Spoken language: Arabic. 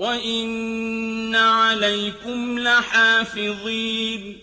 وَإِنَّ عَلَيْكُمْ لَحَافِظِينَ